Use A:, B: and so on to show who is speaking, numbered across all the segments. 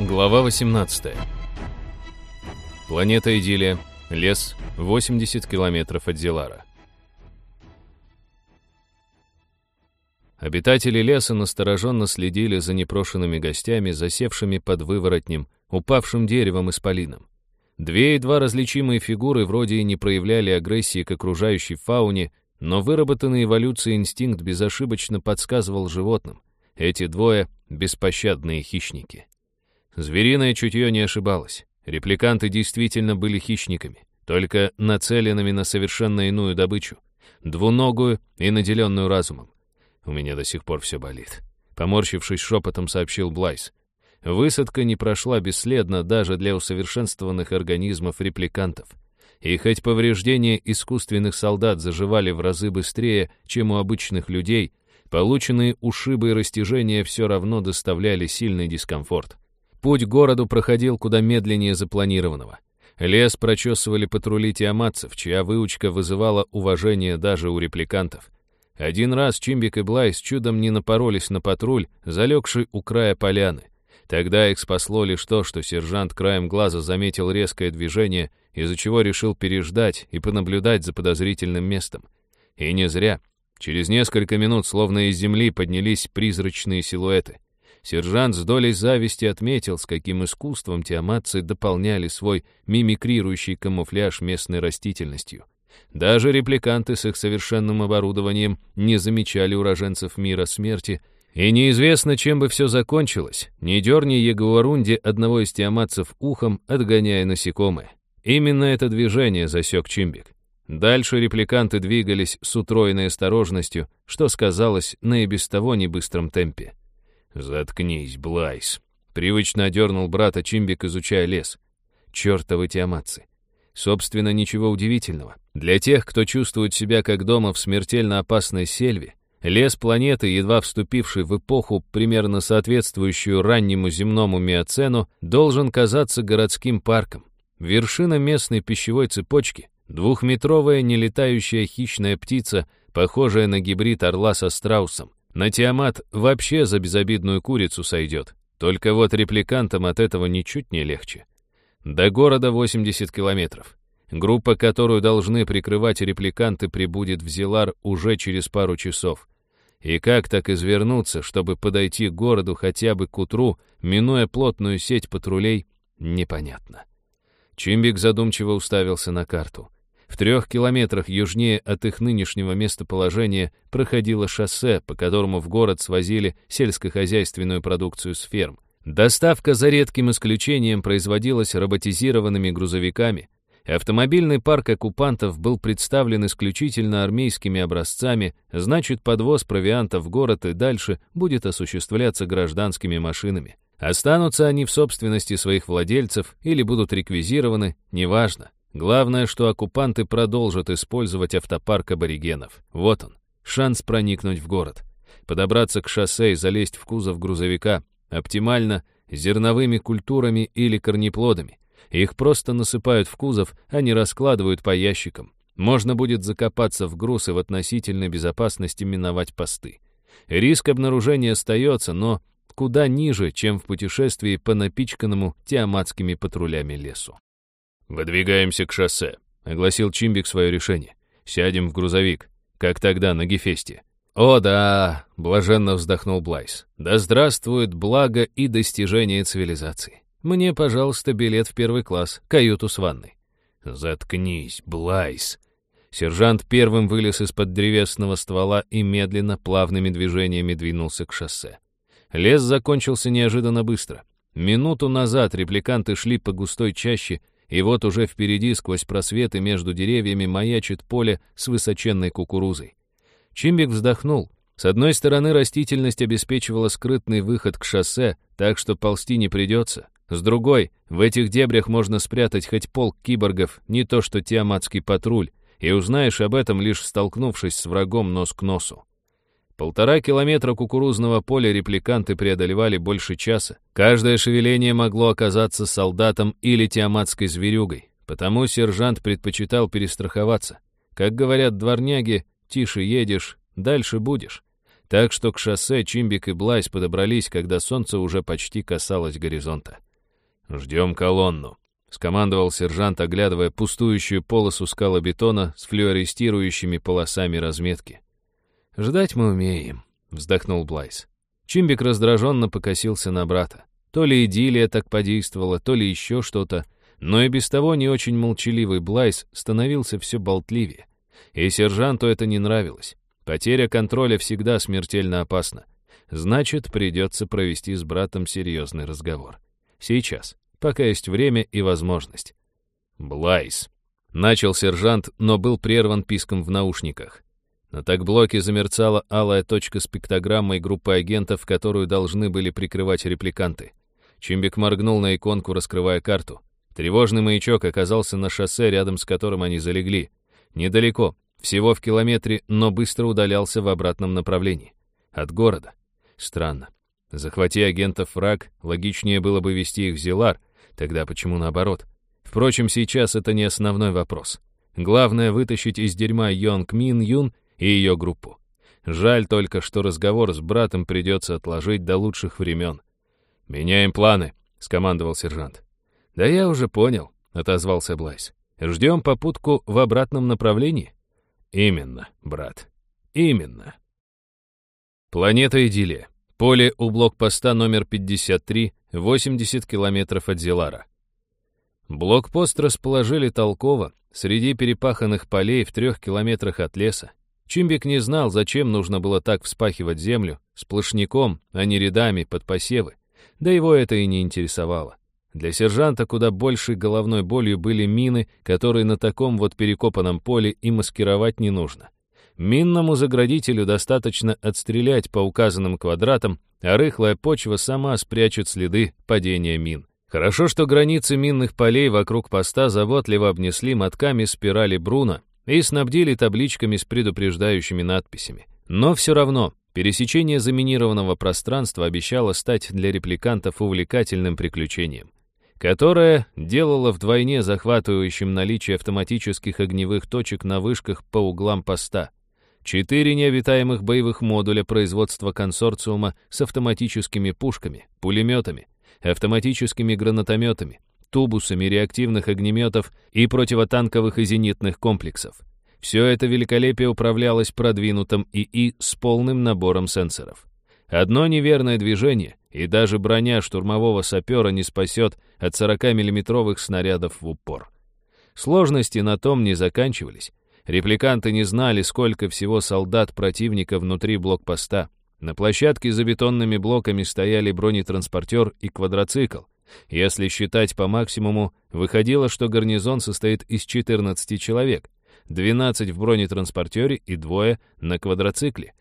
A: Глава 18. Планета Идиллия. Лес. 80 километров от Зелара. Обитатели леса настороженно следили за непрошенными гостями, засевшими под выворотнем, упавшим деревом и спалином. Две едва различимые фигуры вроде и не проявляли агрессии к окружающей фауне, но выработанный эволюцией инстинкт безошибочно подсказывал животным. Эти двое — беспощадные хищники. Звериное чутье не ошибалось. Репликанты действительно были хищниками, только нацеленными на совершенно иную добычу, двуногую и наделенную разумом. У меня до сих пор все болит. Поморщившись шепотом, сообщил Блайс. Высадка не прошла бесследно даже для усовершенствованных организмов репликантов. И хоть повреждения искусственных солдат заживали в разы быстрее, чем у обычных людей, полученные ушибы и растяжения все равно доставляли сильный дискомфорт. Путь к городу проходил куда медленнее запланированного. Лес прочесывали патрули тиаматцев, чья выучка вызывала уважение даже у репликантов. Один раз Чимбик и Блайс чудом не напоролись на патруль, залегший у края поляны. Тогда их спасло лишь то, что сержант краем глаза заметил резкое движение, из-за чего решил переждать и понаблюдать за подозрительным местом. И не зря. Через несколько минут словно из земли поднялись призрачные силуэты. Сержант с долей зависти отметил, с каким искусством тиаматцы дополняли свой мимикрирующий камуфляж местной растительностью. Даже репликанты с их совершенным оборудованием не замечали уроженцев мира смерти, и неизвестно, чем бы все закончилось, не дерни Ягуарунди одного из тиаматцев ухом, отгоняя насекомые. Именно это движение засек Чимбик. Дальше репликанты двигались с утроенной осторожностью, что сказалось на и без того небыстром темпе. «Заткнись, Блайс!» Привычно одернул брата Чимбик, изучая лес. Чертовы тиаматцы. Собственно, ничего удивительного. Для тех, кто чувствует себя как дома в смертельно опасной сельве, лес планеты, едва вступивший в эпоху, примерно соответствующую раннему земному миоцену, должен казаться городским парком. Вершина местной пищевой цепочки — двухметровая нелетающая хищная птица, похожая на гибрид орла со страусом. На Тиамат вообще за безобидную курицу сойдет. Только вот репликантам от этого ничуть не легче. До города 80 километров. Группа, которую должны прикрывать репликанты, прибудет в Зилар уже через пару часов. И как так извернуться, чтобы подойти к городу хотя бы к утру, минуя плотную сеть патрулей, непонятно. Чимбик задумчиво уставился на карту. В трех километрах южнее от их нынешнего местоположения проходило шоссе, по которому в город свозили сельскохозяйственную продукцию с ферм. Доставка за редким исключением производилась роботизированными грузовиками. Автомобильный парк оккупантов был представлен исключительно армейскими образцами, значит, подвоз провианта в город и дальше будет осуществляться гражданскими машинами. Останутся они в собственности своих владельцев или будут реквизированы, неважно. Главное, что оккупанты продолжат использовать автопарк аборигенов. Вот он, шанс проникнуть в город. Подобраться к шоссе и залезть в кузов грузовика. Оптимально зерновыми культурами или корнеплодами. Их просто насыпают в кузов, а не раскладывают по ящикам. Можно будет закопаться в груз и в относительной безопасности миновать посты. Риск обнаружения остается, но куда ниже, чем в путешествии по напичканному тиаматскими патрулями лесу. «Выдвигаемся к шоссе», — огласил Чимбик свое решение. «Сядем в грузовик, как тогда на Гефесте». «О да!» — блаженно вздохнул Блайс. «Да здравствует благо и достижение цивилизации. Мне, пожалуйста, билет в первый класс, каюту с ванной». «Заткнись, Блайс!» Сержант первым вылез из-под древесного ствола и медленно, плавными движениями двинулся к шоссе. Лес закончился неожиданно быстро. Минуту назад репликанты шли по густой чаще, и вот уже впереди, сквозь просветы между деревьями, маячит поле с высоченной кукурузой. Чимбик вздохнул. С одной стороны, растительность обеспечивала скрытный выход к шоссе, так что ползти не придется. С другой, в этих дебрях можно спрятать хоть полк киборгов, не то что тиаматский патруль, и узнаешь об этом, лишь столкнувшись с врагом нос к носу. Полтора километра кукурузного поля репликанты преодолевали больше часа. Каждое шевеление могло оказаться солдатом или тиаматской зверюгой, потому сержант предпочитал перестраховаться. Как говорят дворняги, тише едешь, дальше будешь. Так что к шоссе Чимбик и Блайс подобрались, когда солнце уже почти касалось горизонта. «Ждем колонну», — скомандовал сержант, оглядывая пустующую полосу скалобетона с флюорестирующими полосами разметки. «Ждать мы умеем», — вздохнул Блайс. Чимбик раздраженно покосился на брата. То ли идиллия так подействовала, то ли еще что-то, но и без того не очень молчаливый Блайс становился все болтливее. И сержанту это не нравилось. Потеря контроля всегда смертельно опасна. Значит, придется провести с братом серьезный разговор. Сейчас, пока есть время и возможность. «Блайс», — начал сержант, но был прерван писком в наушниках. На тагблоке замерцала алая точка с пиктограммой группы агентов, которую должны были прикрывать репликанты. Чимбик моргнул на иконку, раскрывая карту. Тревожный маячок оказался на шоссе, рядом с которым они залегли. Недалеко, всего в километре, но быстро удалялся в обратном направлении. От города. Странно. Захвати агентов враг, логичнее было бы вести их в Зилар, тогда почему наоборот? Впрочем, сейчас это не основной вопрос. Главное — вытащить из дерьма Йонг Мин Юн и ее группу. Жаль только, что разговор с братом придется отложить до лучших времен. «Меняем планы», — скомандовал сержант. «Да я уже понял», — отозвался Блайс. «Ждем попутку в обратном направлении?» «Именно, брат, именно». Планета Идиллия. Поле у блокпоста номер 53, 80 километров от Зелара. Блокпост расположили толково, среди перепаханных полей в трех километрах от леса. Чимбик не знал, зачем нужно было так вспахивать землю, сплошняком, а не рядами под посевы. Да его это и не интересовало. Для сержанта куда большей головной болью были мины, которые на таком вот перекопанном поле и маскировать не нужно. Минному заградителю достаточно отстрелять по указанным квадратам, а рыхлая почва сама спрячет следы падения мин. Хорошо, что границы минных полей вокруг поста заботливо обнесли мотками спирали Бруна, и снабдили табличками с предупреждающими надписями. Но все равно, пересечение заминированного пространства обещало стать для репликантов увлекательным приключением, которое делало вдвойне захватывающим наличие автоматических огневых точек на вышках по углам поста. Четыре необитаемых боевых модуля производства консорциума с автоматическими пушками, пулеметами, автоматическими гранатометами, тубусами реактивных огнеметов и противотанковых и зенитных комплексов. Все это великолепие управлялось продвинутым ИИ с полным набором сенсоров. Одно неверное движение, и даже броня штурмового сапера не спасет от 40-миллиметровых снарядов в упор. Сложности на том не заканчивались. Репликанты не знали, сколько всего солдат противника внутри блокпоста. На площадке за бетонными блоками стояли бронетранспортер и квадроцикл. Если считать по максимуму, выходило, что гарнизон состоит из 14 человек, 12 в бронетранспортере и двое на квадроцикле.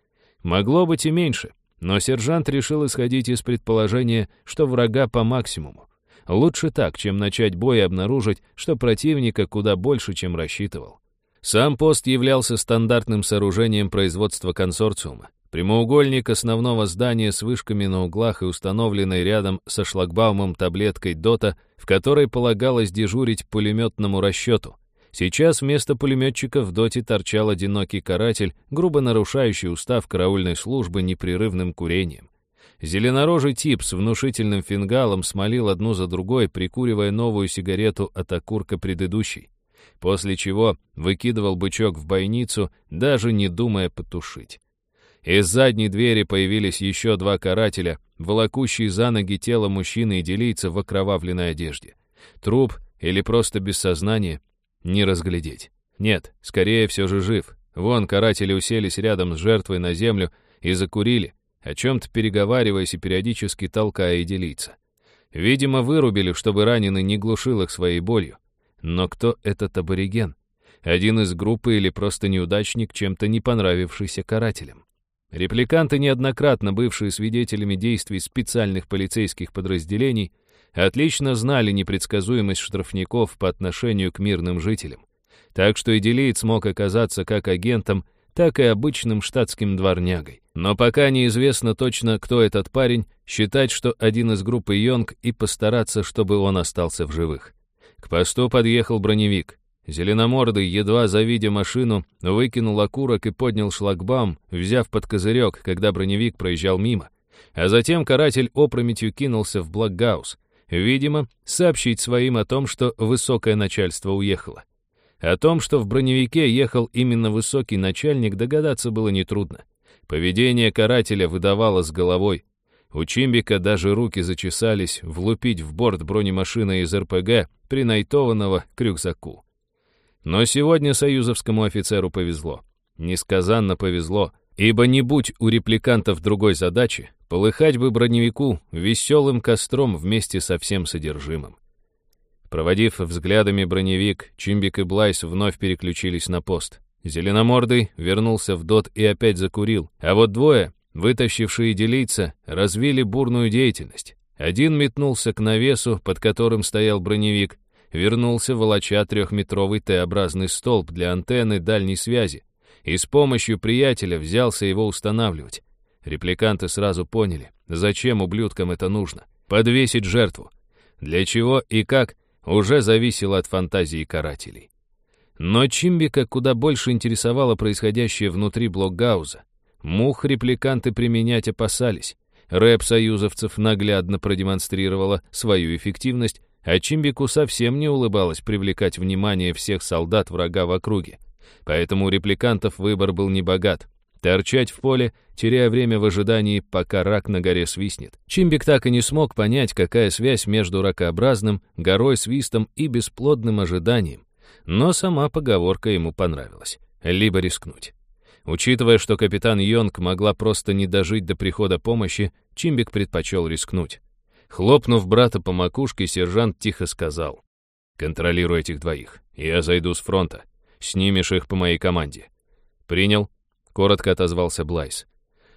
A: Могло быть и меньше, но сержант решил исходить из предположения, что врага по максимуму. Лучше так, чем начать бой и обнаружить, что противника куда больше, чем рассчитывал. Сам пост являлся стандартным сооружением производства консорциума. Прямоугольник основного здания с вышками на углах и установленной рядом со шлагбаумом таблеткой ДОТа, в которой полагалось дежурить пулеметному расчету. Сейчас вместо пулеметчика в ДОТе торчал одинокий каратель, грубо нарушающий устав караульной службы непрерывным курением. Зеленорожий тип с внушительным фингалом смолил одну за другой, прикуривая новую сигарету от окурка предыдущей, после чего выкидывал бычок в бойницу, даже не думая потушить. Из задней двери появились еще два карателя, волокущие за ноги тело мужчины и делийца в окровавленной одежде. Труп или просто без сознания не разглядеть. Нет, скорее все же жив. Вон каратели уселись рядом с жертвой на землю и закурили, о чем-то переговариваясь и периодически толкая и делиться. Видимо, вырубили, чтобы раненый не глушил их своей болью. Но кто этот абориген? Один из группы или просто неудачник, чем-то не понравившийся карателям? Репликанты, неоднократно бывшие свидетелями действий специальных полицейских подразделений, отлично знали непредсказуемость штрафников по отношению к мирным жителям. Так что идилиец мог оказаться как агентом, так и обычным штатским дворнягой. Но пока неизвестно точно, кто этот парень, считать, что один из группы Йонг и постараться, чтобы он остался в живых. К посту подъехал броневик. Зеленомордый, едва завидя машину, выкинул окурок и поднял шлагбаум, взяв под козырек, когда броневик проезжал мимо. А затем каратель опрометью кинулся в Блокгаус. видимо, сообщить своим о том, что высокое начальство уехало. О том, что в броневике ехал именно высокий начальник, догадаться было нетрудно. Поведение карателя выдавало с головой. У Чимбика даже руки зачесались влупить в борт бронемашины из РПГ, принайтованного к рюкзаку. Но сегодня союзовскому офицеру повезло. Несказанно повезло, ибо не будь у репликантов другой задачи, полыхать бы броневику веселым костром вместе со всем содержимым. Проводив взглядами броневик, Чимбик и Блайс вновь переключились на пост. Зеленомордый вернулся в дот и опять закурил, а вот двое, вытащившие делийца, развили бурную деятельность. Один метнулся к навесу, под которым стоял броневик, вернулся, волоча трехметровый Т-образный столб для антенны дальней связи, и с помощью приятеля взялся его устанавливать. Репликанты сразу поняли, зачем ублюдкам это нужно. Подвесить жертву. Для чего и как, уже зависело от фантазии карателей. Но Чимбика куда больше интересовало происходящее внутри блокгауза. Мух репликанты применять опасались. Рэп союзовцев наглядно продемонстрировала свою эффективность, а Чимбику совсем не улыбалось привлекать внимание всех солдат врага в округе. Поэтому у репликантов выбор был небогат. Торчать в поле, теряя время в ожидании, пока рак на горе свистнет. Чимбик так и не смог понять, какая связь между ракообразным, горой, свистом и бесплодным ожиданием. Но сама поговорка ему понравилась. Либо рискнуть. Учитывая, что капитан Йонг могла просто не дожить до прихода помощи, Чимбик предпочел рискнуть. Хлопнув брата по макушке, сержант тихо сказал. «Контролируй этих двоих. Я зайду с фронта. Снимешь их по моей команде». «Принял», — коротко отозвался Блайс.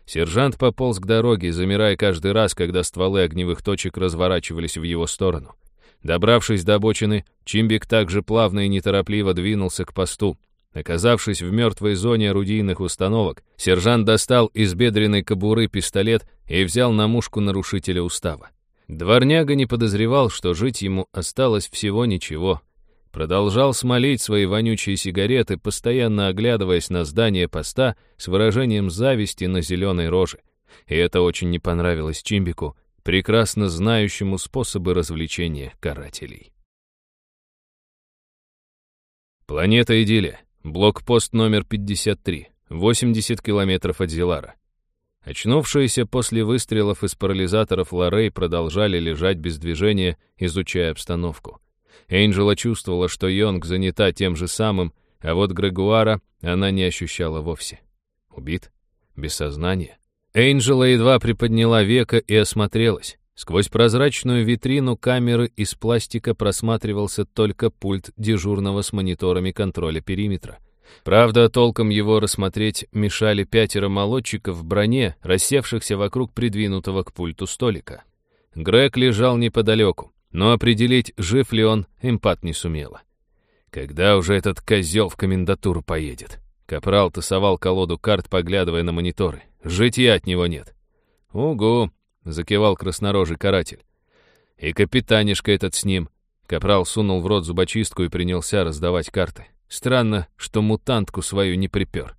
A: Сержант пополз к дороге, замирая каждый раз, когда стволы огневых точек разворачивались в его сторону. Добравшись до обочины, Чимбик также плавно и неторопливо двинулся к посту. Оказавшись в мертвой зоне орудийных установок, сержант достал из бедренной кобуры пистолет и взял на мушку нарушителя устава. Дворняга не подозревал, что жить ему осталось всего ничего. Продолжал смолить свои вонючие сигареты, постоянно оглядываясь на здание поста с выражением зависти на зеленой роже. И это очень не понравилось Чимбику, прекрасно знающему способы развлечения карателей. Планета Идиллия. Блокпост номер 53. 80 километров от Зилара. Очнувшиеся после выстрелов из парализаторов Лоррей продолжали лежать без движения, изучая обстановку. Энджела чувствовала, что Йонг занята тем же самым, а вот Грегуара она не ощущала вовсе. Убит? Без сознания? Энджела едва приподняла века и осмотрелась. Сквозь прозрачную витрину камеры из пластика просматривался только пульт дежурного с мониторами контроля периметра — Правда, толком его рассмотреть мешали пятеро молодчиков в броне, рассевшихся вокруг придвинутого к пульту столика. Грег лежал неподалеку, но определить, жив ли он, импат не сумела. Когда уже этот козел в комендатуру поедет? Капрал тасовал колоду карт, поглядывая на мониторы. Житья от него нет. «Угу», — закивал краснорожий каратель. «И капитанишка этот с ним». Капрал сунул в рот зубочистку и принялся раздавать карты. Странно, что мутантку свою не припер.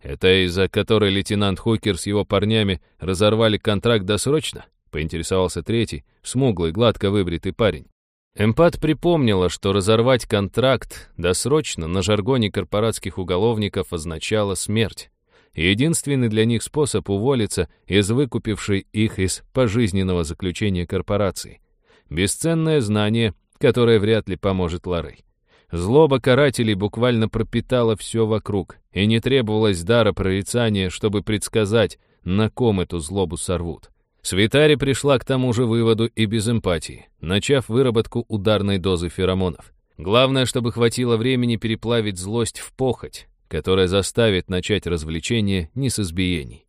A: Это из-за которой лейтенант Хукер с его парнями разорвали контракт досрочно? Поинтересовался третий, смуглый, гладко выбритый парень. Эмпат припомнила, что разорвать контракт досрочно на жаргоне корпоратских уголовников означало смерть. Единственный для них способ уволиться из выкупившей их из пожизненного заключения корпорации. Бесценное знание, которое вряд ли поможет Ларей. Злоба карателей буквально пропитала все вокруг, и не требовалось дара прорицания, чтобы предсказать, на ком эту злобу сорвут. Свитари пришла к тому же выводу и без эмпатии, начав выработку ударной дозы феромонов. Главное, чтобы хватило времени переплавить злость в похоть, которая заставит начать развлечение не с избиений.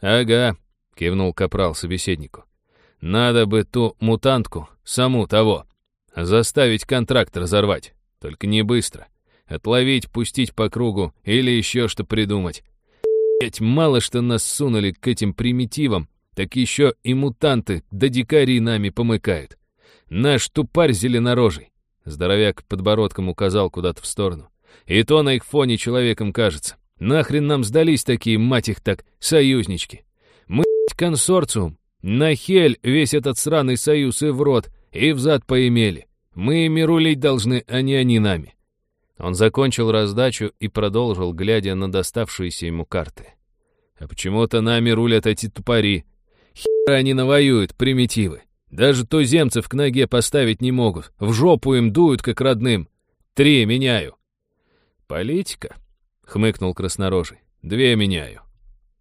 A: «Ага», — кивнул Капрал собеседнику. «Надо бы ту мутантку, саму того, заставить контракт разорвать. Только не быстро. Отловить, пустить по кругу или еще что придумать. Ведь мало что нас сунули к этим примитивам, так еще и мутанты да дикари нами помыкают. Наш тупарь зеленорожий. Здоровяк подбородком указал куда-то в сторону. И то на их фоне человеком кажется. Нахрен нам сдались такие, мать их так, союзнички. Мы, консорциум. На весь этот сраный союз и в рот. и взад поимели. Мы ими рулить должны, а не они нами». Он закончил раздачу и продолжил, глядя на доставшиеся ему карты. «А почему-то нами рулят эти тупари. Хера они навоюют, примитивы. Даже туземцев к ноге поставить не могут. В жопу им дуют, как родным. Три меняю». «Политика?» — хмыкнул краснорожий. «Две меняю».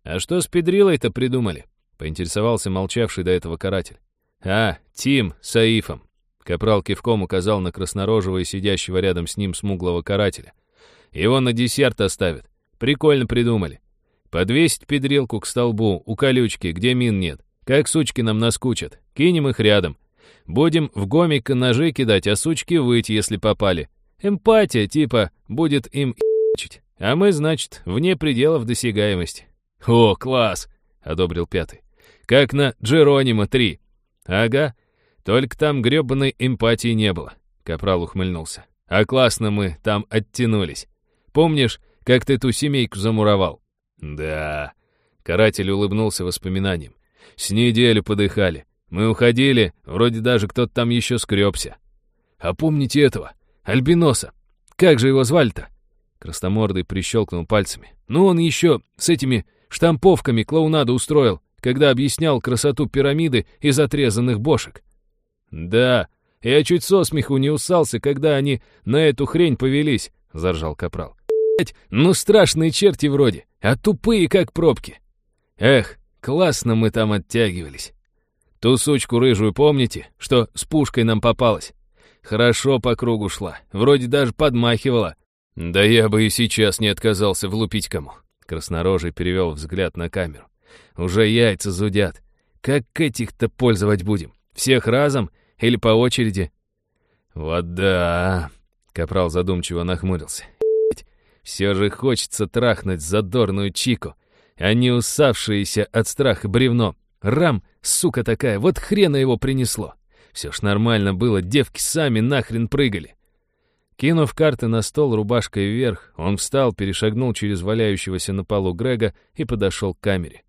A: «А что с педрилой-то придумали?» — поинтересовался молчавший до этого каратель. «А, Тим с Аифом». Капрал кивком указал на краснорожего и сидящего рядом с ним смуглого карателя. «Его на десерт оставят. Прикольно придумали. Подвесить педрилку к столбу, у колючки, где мин нет. Как сучки нам наскучат. Кинем их рядом. Будем в гомика ножи кидать, а сучки выйти, если попали. Эмпатия, типа, будет им ебачить. А мы, значит, вне пределов досягаемости. «О, класс!» — одобрил пятый. «Как на Джеронима 3». «Ага, только там грёбаной эмпатии не было», — Капрал ухмыльнулся. «А классно мы там оттянулись. Помнишь, как ты ту семейку замуровал?» «Да...» — каратель улыбнулся воспоминанием. «С неделю подыхали. Мы уходили, вроде даже кто-то там еще скребся. А помните этого? Альбиноса. Как же его звали-то?» Крастомордый прищелкнул пальцами. «Ну, он еще с этими штамповками клоунаду устроил, когда объяснял красоту пирамиды из отрезанных бошек. «Да, я чуть со смеху не усался, когда они на эту хрень повелись», — заржал Капрал. «Блять, ну страшные черти вроде, а тупые как пробки. Эх, классно мы там оттягивались. Ту сучку рыжую помните, что с пушкой нам попалась? Хорошо по кругу шла, вроде даже подмахивала. Да я бы и сейчас не отказался влупить кому. Краснорожий перевел взгляд на камеру. «Уже яйца зудят. Как этих-то пользовать будем? Всех разом или по очереди?» «Вот да...» — Капрал задумчиво нахмурился. «Все же хочется трахнуть задорную чику, а не усавшиеся от страха бревно. Рам, сука такая, вот хрена его принесло. Все ж нормально было, девки сами нахрен прыгали. Кинув карты на стол рубашкой вверх, он встал, перешагнул через валяющегося на полу Грега и подошел к камере.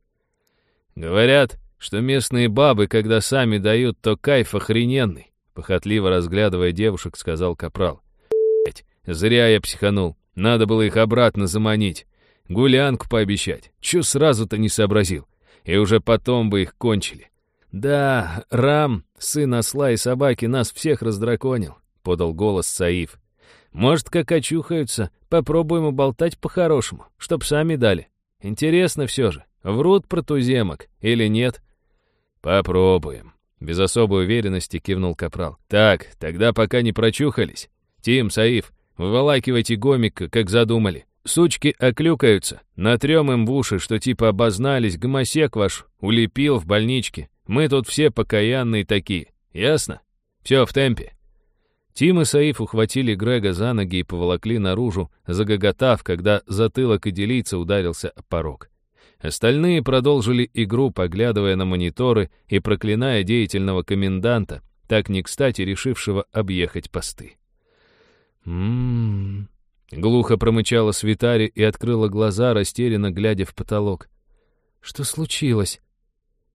A: «Говорят, что местные бабы, когда сами дают, то кайф охрененный», похотливо разглядывая девушек, сказал Капрал. «Блять, зря я психанул. Надо было их обратно заманить. Гулянку пообещать. Чё сразу-то не сообразил? И уже потом бы их кончили». «Да, Рам, сын осла и собаки, нас всех раздраконил», — подал голос Саиф. Может, как очухаются, попробуем уболтать по-хорошему, чтоб сами дали. Интересно все же, врут про туземок или нет? Попробуем. Без особой уверенности кивнул Капрал. Так, тогда пока не прочухались. Тим, Саиф, выволакивайте гомика, как задумали. Сучки оклюкаются. Натрем им в уши, что типа обознались, гомосек ваш улепил в больничке. Мы тут все покаянные такие. Ясно? Все в темпе. Тим и Саиф ухватили Грега за ноги и поволокли наружу, загоготав, когда затылок идилийца ударился о порог. Остальные продолжили игру, поглядывая на мониторы и проклиная деятельного коменданта, так не кстати решившего объехать посты. «М-м-м», глухо промычала Свитари и открыла глаза, растерянно глядя в потолок. «Что случилось?»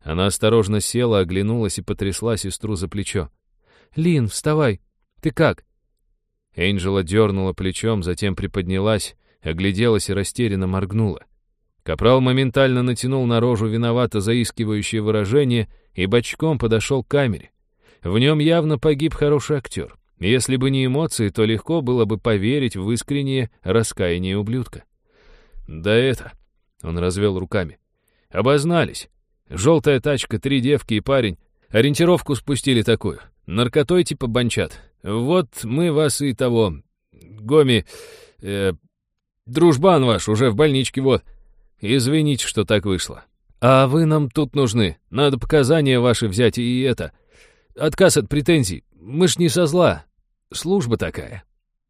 A: Она осторожно села, оглянулась и потрясла сестру за плечо. «Лин, вставай, ты как?» Энджела дернула плечом, затем приподнялась, огляделась и растерянно моргнула. Капрал моментально натянул на рожу виновато заискивающее выражение и бочком подошел к камере. В нем явно погиб хороший актер. Если бы не эмоции, то легко было бы поверить в искреннее раскаяние ублюдка. «Да это...» — он развел руками. «Обознались. Желтая тачка, три девки и парень. Ориентировку спустили такую. Наркотой типа банчат. Вот мы вас и того... Гоми... Э, дружбан ваш уже в больничке, вот. Извините, что так вышло. А вы нам тут нужны. Надо показания ваши взять и это... Отказ от претензий. Мы ж не со зла. Служба такая».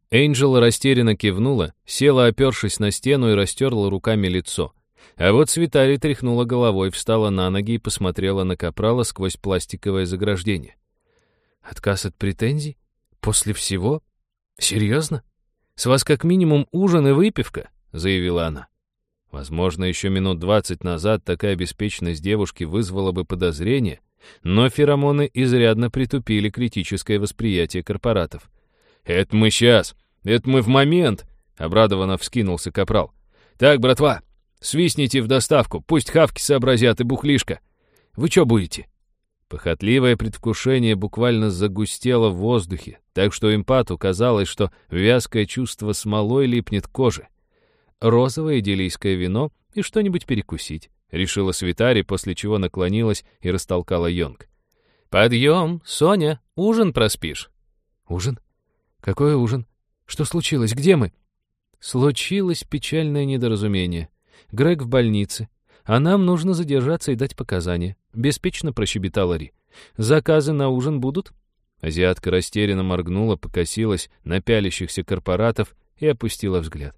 A: Энджел растерянно кивнула, села, опершись на стену и растерла руками лицо. А вот Свитари тряхнула головой, встала на ноги и посмотрела на Капрала сквозь пластиковое заграждение. «Отказ от претензий? «После всего? Серьезно? С вас как минимум ужин и выпивка», — заявила она. Возможно, еще минут двадцать назад такая беспечность девушки вызвала бы подозрение, Но феромоны изрядно притупили критическое восприятие корпоратов. «Это мы сейчас! Это мы в момент!» — обрадованно вскинулся капрал. «Так, братва, свистните в доставку, пусть хавки сообразят и бухлишка. Вы что будете?» Похотливое предвкушение буквально загустело в воздухе, так что импату казалось, что вязкое чувство смолой липнет к коже. Розовое делийское вино и что-нибудь перекусить, решила Свитари, после чего наклонилась и растолкала Йонг. «Подъем, Соня, ужин проспишь». «Ужин? Какой ужин? Что случилось? Где мы?» Случилось печальное недоразумение. Грег в больнице, а нам нужно задержаться и дать показания. Беспечно прощебетала Ри. Заказы на ужин будут? Азиатка растерянно моргнула, покосилась на пялящихся корпоратов и опустила взгляд.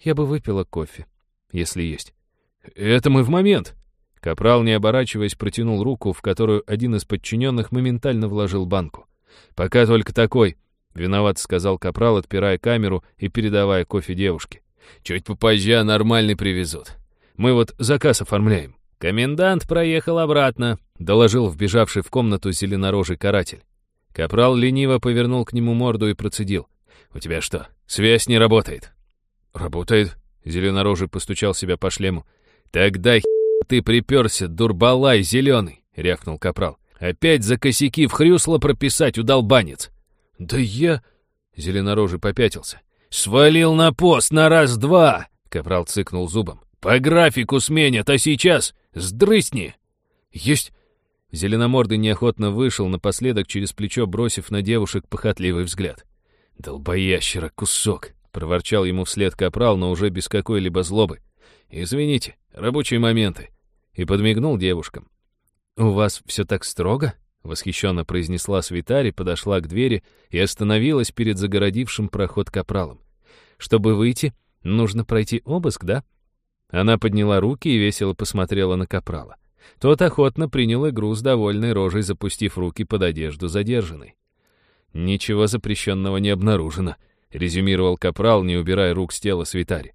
A: Я бы выпила кофе, если есть. Это мы в момент. Капрал, не оборачиваясь, протянул руку, в которую один из подчиненных моментально вложил банку. «Пока только такой», — виноват сказал Капрал, отпирая камеру и передавая кофе девушке. «Чуть попозже нормальный привезут. Мы вот заказ оформляем». «Комендант проехал обратно», — доложил вбежавший в комнату зеленорожий каратель. Капрал лениво повернул к нему морду и процедил. «У тебя что, связь не работает?» «Работает», — зеленорожий постучал себя по шлему. «Тогда ты приперся, дурбалай зеленый», — рявкнул Капрал. «Опять за косяки в хрюсло прописать, удолбанец!» «Да я...» — зеленорожий попятился. «Свалил на пост на раз-два!» — Капрал цыкнул зубом. «По графику сменят, а сейчас сдрысни!» «Есть!» Зеленомордый неохотно вышел, напоследок через плечо бросив на девушек похотливый взгляд. «Долбоящера кусок!» — проворчал ему вслед капрал, но уже без какой-либо злобы. «Извините, рабочие моменты!» И подмигнул девушкам. «У вас все так строго?» — восхищенно произнесла Свитари, подошла к двери и остановилась перед загородившим проход капралом. «Чтобы выйти, нужно пройти обыск, да?» Она подняла руки и весело посмотрела на Капрала. Тот охотно принял игру с довольной рожей, запустив руки под одежду задержанной. «Ничего запрещенного не обнаружено», — резюмировал Капрал, не убирая рук с тела свитари.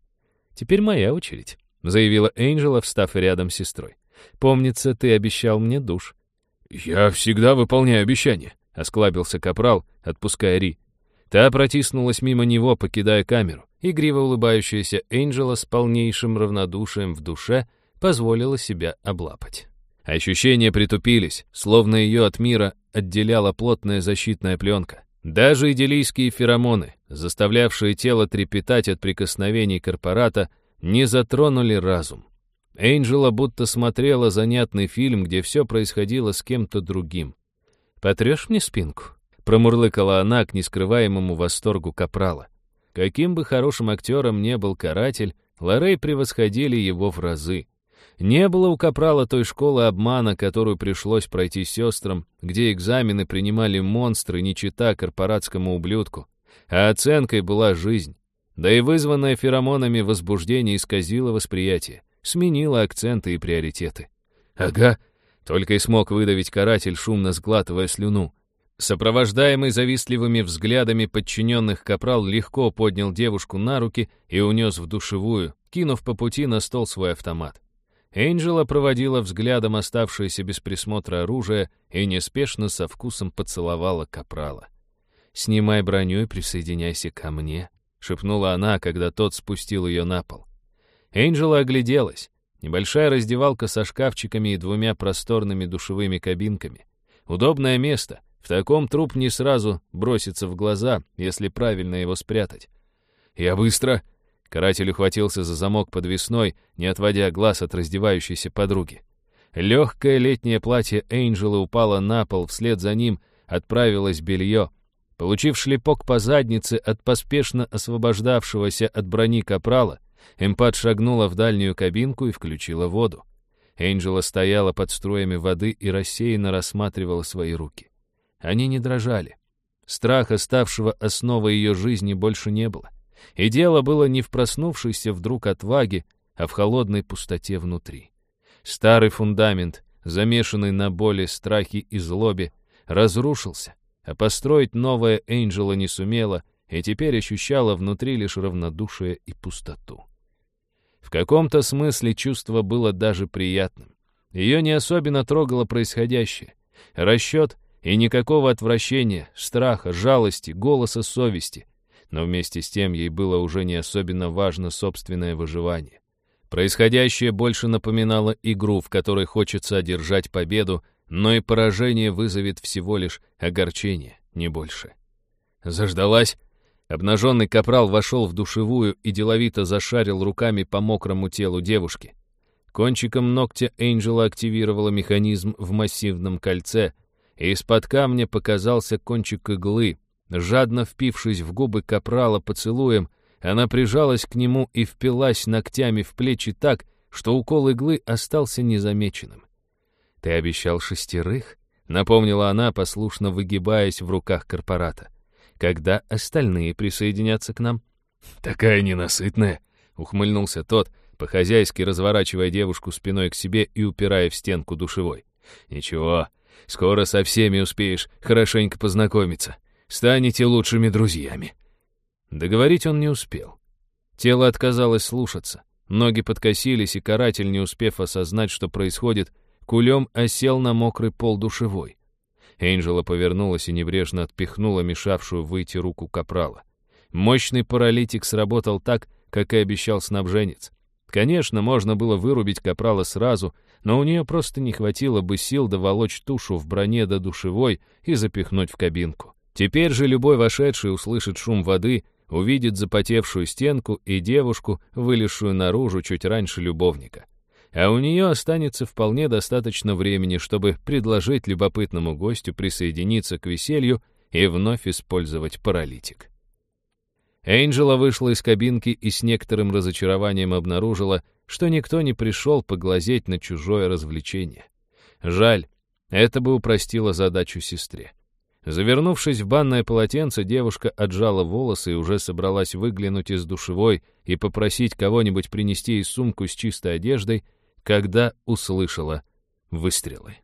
A: «Теперь моя очередь», — заявила Энджела, встав рядом с сестрой. «Помнится, ты обещал мне душ». «Я всегда выполняю обещания», — осклабился Капрал, отпуская Ри. Та протиснулась мимо него, покидая камеру. Игриво улыбающаяся Энджела с полнейшим равнодушием в душе позволила себя облапать. Ощущения притупились, словно ее от мира отделяла плотная защитная пленка. Даже идиллийские феромоны, заставлявшие тело трепетать от прикосновений корпората, не затронули разум. Энджела будто смотрела занятный фильм, где все происходило с кем-то другим. «Потрешь мне спинку?» Промурлыкала она к нескрываемому восторгу Капрала. Каким бы хорошим актером не был каратель, Лорей превосходили его в разы. Не было у Капрала той школы обмана, которую пришлось пройти сестрам, где экзамены принимали монстры, не чита корпоратскому ублюдку. А оценкой была жизнь. Да и вызванное феромонами возбуждение исказило восприятие, сменило акценты и приоритеты. «Ага», — только и смог выдавить каратель, шумно сглатывая слюну. Сопровождаемый завистливыми взглядами подчиненных капрал легко поднял девушку на руки и унес в душевую, кинув по пути на стол свой автомат. Энджела проводила взглядом оставшееся без присмотра оружие и неспешно со вкусом поцеловала капрала. «Снимай броню и присоединяйся ко мне», — шепнула она, когда тот спустил ее на пол. Энджела огляделась. Небольшая раздевалка со шкафчиками и двумя просторными душевыми кабинками. Удобное место, в таком труп не сразу бросится в глаза, если правильно его спрятать. «Я быстро!» Каратель ухватился за замок подвесной, не отводя глаз от раздевающейся подруги. Легкое летнее платье Эйнджела упало на пол, вслед за ним отправилось белье. Получив шлепок по заднице от поспешно освобождавшегося от брони капрала, Эмпат шагнула в дальнюю кабинку и включила воду. Эйнджела стояла под струями воды и рассеянно рассматривала свои руки. Они не дрожали. Страха, ставшего основой ее жизни, больше не было. И дело было не в проснувшейся вдруг отваге, а в холодной пустоте внутри. Старый фундамент, замешанный на боли, страхе и злобе, разрушился, а построить новое Энджела не сумела и теперь ощущала внутри лишь равнодушие и пустоту. В каком-то смысле чувство было даже приятным. Ее не особенно трогало происходящее. Расчет и никакого отвращения, страха, жалости, голоса совести. Но вместе с тем ей было уже не особенно важно собственное выживание. Происходящее больше напоминало игру, в которой хочется одержать победу, но и поражение вызовет всего лишь огорчение, не больше. Заждалась. Обнаженный капрал вошел в душевую и деловито зашарил руками по мокрому телу девушки. Кончиком ногтя Энджела активировала механизм в массивном кольце, и из-под камня показался кончик иглы. Жадно впившись в губы капрала поцелуем, она прижалась к нему и впилась ногтями в плечи так, что укол иглы остался незамеченным. «Ты обещал шестерых?» — напомнила она, послушно выгибаясь в руках корпората. «Когда остальные присоединятся к нам?»
B: «Такая ненасытная!» — ухмыльнулся тот, по-хозяйски разворачивая девушку спиной к себе и упирая в стенку душевой. «Ничего, скоро со всеми успеешь хорошенько познакомиться. Станете лучшими друзьями».
A: Договорить он не успел. Тело отказалось слушаться. Ноги подкосились, и каратель, не успев осознать, что происходит, кулем осел на мокрый пол душевой. Энджела повернулась и небрежно отпихнула мешавшую выйти руку капрала. Мощный паралитик сработал так, как и обещал снабженец. Конечно, можно было вырубить капрала сразу, но у нее просто не хватило бы сил доволочь тушу в броне до душевой и запихнуть в кабинку. Теперь же любой вошедший услышит шум воды, увидит запотевшую стенку и девушку, вылезшую наружу чуть раньше любовника. А у нее останется вполне достаточно времени, чтобы предложить любопытному гостю присоединиться к веселью и вновь использовать паралитик. Энджела вышла из кабинки и с некоторым разочарованием обнаружила, что никто не пришел поглазеть на чужое развлечение. Жаль, это бы упростило задачу сестре. Завернувшись в банное полотенце, девушка отжала волосы и уже собралась выглянуть из душевой и попросить кого-нибудь принести ей сумку с чистой одеждой, когда услышала выстрелы.